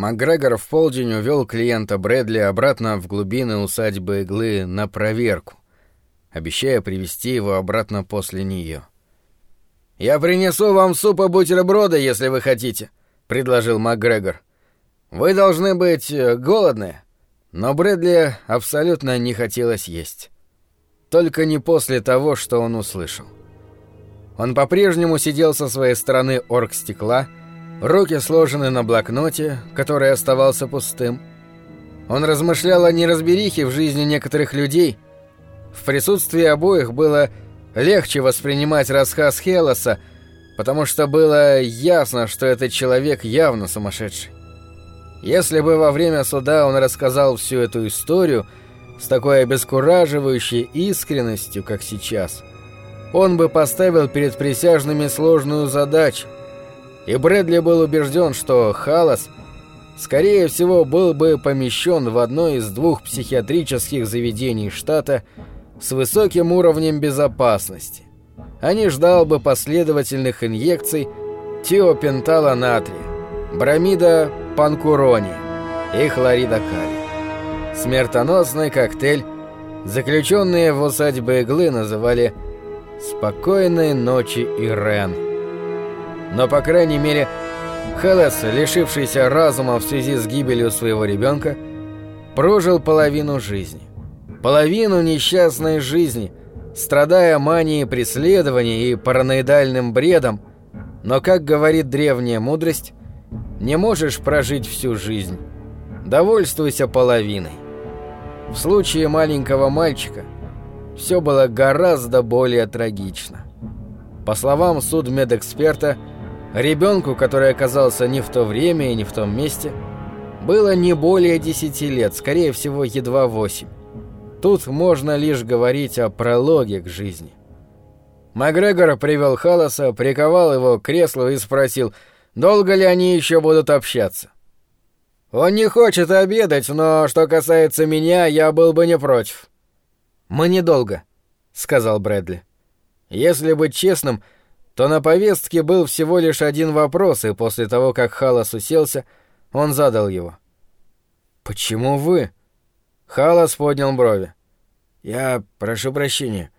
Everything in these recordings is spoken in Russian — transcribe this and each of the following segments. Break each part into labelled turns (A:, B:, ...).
A: Макгрегор в полдень увел клиента Брэдли обратно в глубины усадьбы Иглы на проверку, обещая привести его обратно после нее. «Я принесу вам суп и бутерброды, если вы хотите», — предложил МакГрегор. «Вы должны быть э, голодны». Но Брэдли абсолютно не хотелось есть. Только не после того, что он услышал. Он по-прежнему сидел со своей стороны орг-стекла, руки сложены на блокноте, который оставался пустым. Он размышлял о неразберихе в жизни некоторых людей. В присутствии обоих было легче воспринимать рассказ Хелоса, потому что было ясно, что этот человек явно сумасшедший. Если бы во время суда он рассказал всю эту историю с такой обескураживающей искренностью, как сейчас, он бы поставил перед присяжными сложную задачу. И Брэдли был убежден, что Халас, скорее всего, был бы помещен в одно из двух психиатрических заведений штата – с высоким уровнем безопасности, а ждал бы последовательных инъекций тиопентала натрия, бромида панкурония и хлорида калия. Смертоносный коктейль заключенные в усадьбе иглы называли «Спокойной ночи Ирен». Но, по крайней мере, Хелес, лишившийся разума в связи с гибелью своего ребенка, прожил половину жизни половину несчастной жизни, страдая манией преследования и параноидальным бредом, но, как говорит древняя мудрость, не можешь прожить всю жизнь. Довольствуйся половиной. В случае маленького мальчика все было гораздо более трагично. По словам судмедэксперта, ребенку, который оказался не в то время и не в том месте, было не более 10 лет, скорее всего, едва 8. Тут можно лишь говорить о прологе к жизни. Макгрегор привел Халаса, приковал его к креслу и спросил, долго ли они еще будут общаться. «Он не хочет обедать, но что касается меня, я был бы не против». «Мы недолго», — сказал Брэдли. Если быть честным, то на повестке был всего лишь один вопрос, и после того, как Халас уселся, он задал его. «Почему вы?» Халас поднял брови. «Я прошу прощения.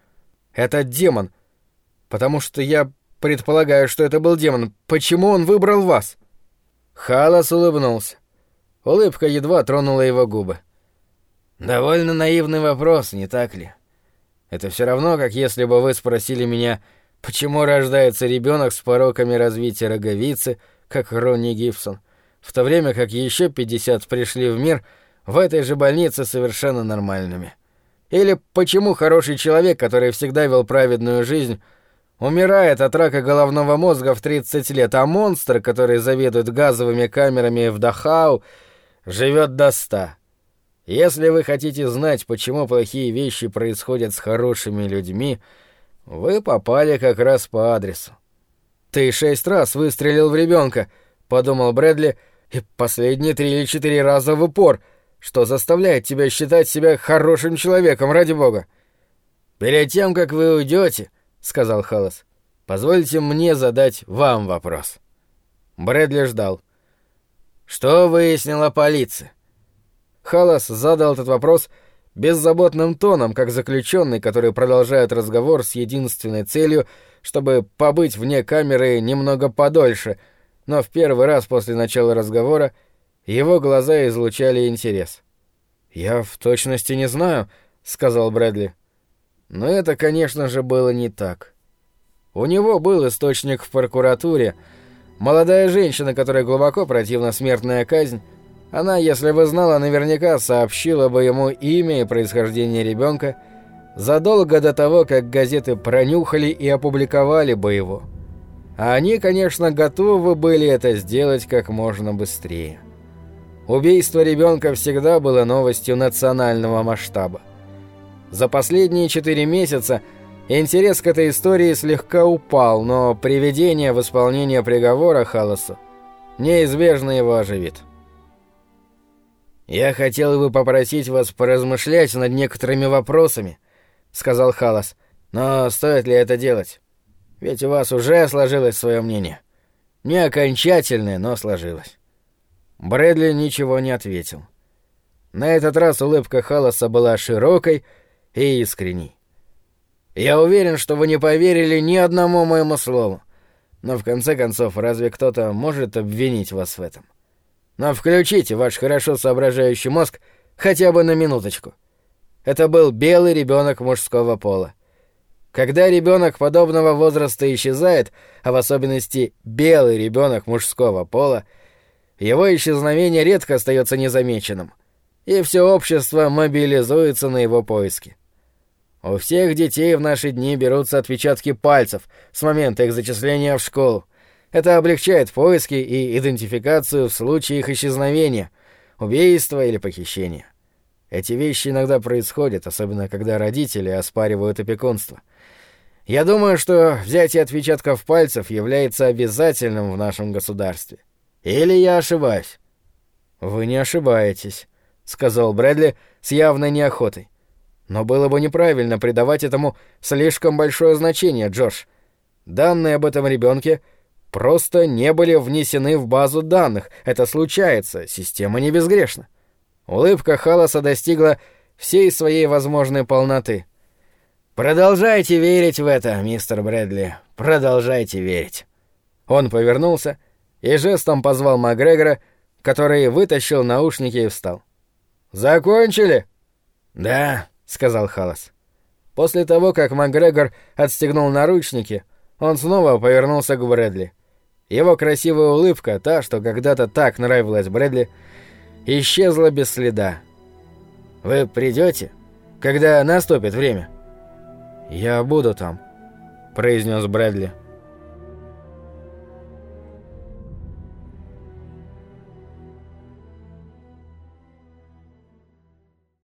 A: Это демон. Потому что я предполагаю, что это был демон. Почему он выбрал вас?» Халас улыбнулся. Улыбка едва тронула его губы. «Довольно наивный вопрос, не так ли? Это все равно, как если бы вы спросили меня, почему рождается ребенок с пороками развития роговицы, как Ронни Гибсон, в то время как еще 50 пришли в мир — в этой же больнице совершенно нормальными. Или почему хороший человек, который всегда вел праведную жизнь, умирает от рака головного мозга в 30 лет, а монстр, который заведует газовыми камерами в Дахау, живет до 100. Если вы хотите знать, почему плохие вещи происходят с хорошими людьми, вы попали как раз по адресу. «Ты шесть раз выстрелил в ребенка, подумал Брэдли, — «и последние три или четыре раза в упор», что заставляет тебя считать себя хорошим человеком, ради бога. Перед тем, как вы уйдете, сказал Халас, позвольте мне задать вам вопрос. Брэдли ждал. Что выяснила полиция? Халас задал этот вопрос беззаботным тоном, как заключенный, который продолжает разговор с единственной целью, чтобы побыть вне камеры немного подольше, но в первый раз после начала разговора его глаза излучали интерес. «Я в точности не знаю», — сказал Брэдли. Но это, конечно же, было не так. У него был источник в прокуратуре. Молодая женщина, которая глубоко противна смертная казнь, она, если бы знала, наверняка сообщила бы ему имя и происхождение ребенка задолго до того, как газеты пронюхали и опубликовали бы его. А они, конечно, готовы были это сделать как можно быстрее. Убийство ребенка всегда было новостью национального масштаба. За последние четыре месяца интерес к этой истории слегка упал, но приведение в исполнение приговора Халасу неизбежно его оживит. «Я хотел бы попросить вас поразмышлять над некоторыми вопросами», — сказал Халас. «Но стоит ли это делать? Ведь у вас уже сложилось свое мнение. Не окончательное, но сложилось». Брэдли ничего не ответил. На этот раз улыбка Халласа была широкой и искренней. «Я уверен, что вы не поверили ни одному моему слову. Но в конце концов, разве кто-то может обвинить вас в этом? Но включите ваш хорошо соображающий мозг хотя бы на минуточку. Это был белый ребенок мужского пола. Когда ребенок подобного возраста исчезает, а в особенности белый ребенок мужского пола, его исчезновение редко остается незамеченным, и все общество мобилизуется на его поиски. У всех детей в наши дни берутся отпечатки пальцев с момента их зачисления в школу. Это облегчает поиски и идентификацию в случае их исчезновения, убийства или похищения. Эти вещи иногда происходят, особенно когда родители оспаривают опекунство. Я думаю, что взятие отпечатков пальцев является обязательным в нашем государстве. Или я ошибаюсь? Вы не ошибаетесь, сказал Брэдли с явной неохотой. Но было бы неправильно придавать этому слишком большое значение, Джордж. Данные об этом ребенке просто не были внесены в базу данных. Это случается, система не безгрешна. Улыбка Халаса достигла всей своей возможной полноты. Продолжайте верить в это, мистер Брэдли. Продолжайте верить. Он повернулся и жестом позвал Макгрегора, который вытащил наушники и встал. Закончили? Да, сказал Халас. После того, как Макгрегор отстегнул наручники, он снова повернулся к Брэдли. Его красивая улыбка, та, что когда-то так нравилась Брэдли, исчезла без следа. Вы придете, когда наступит время? «Я буду там», — произнес Брэдли.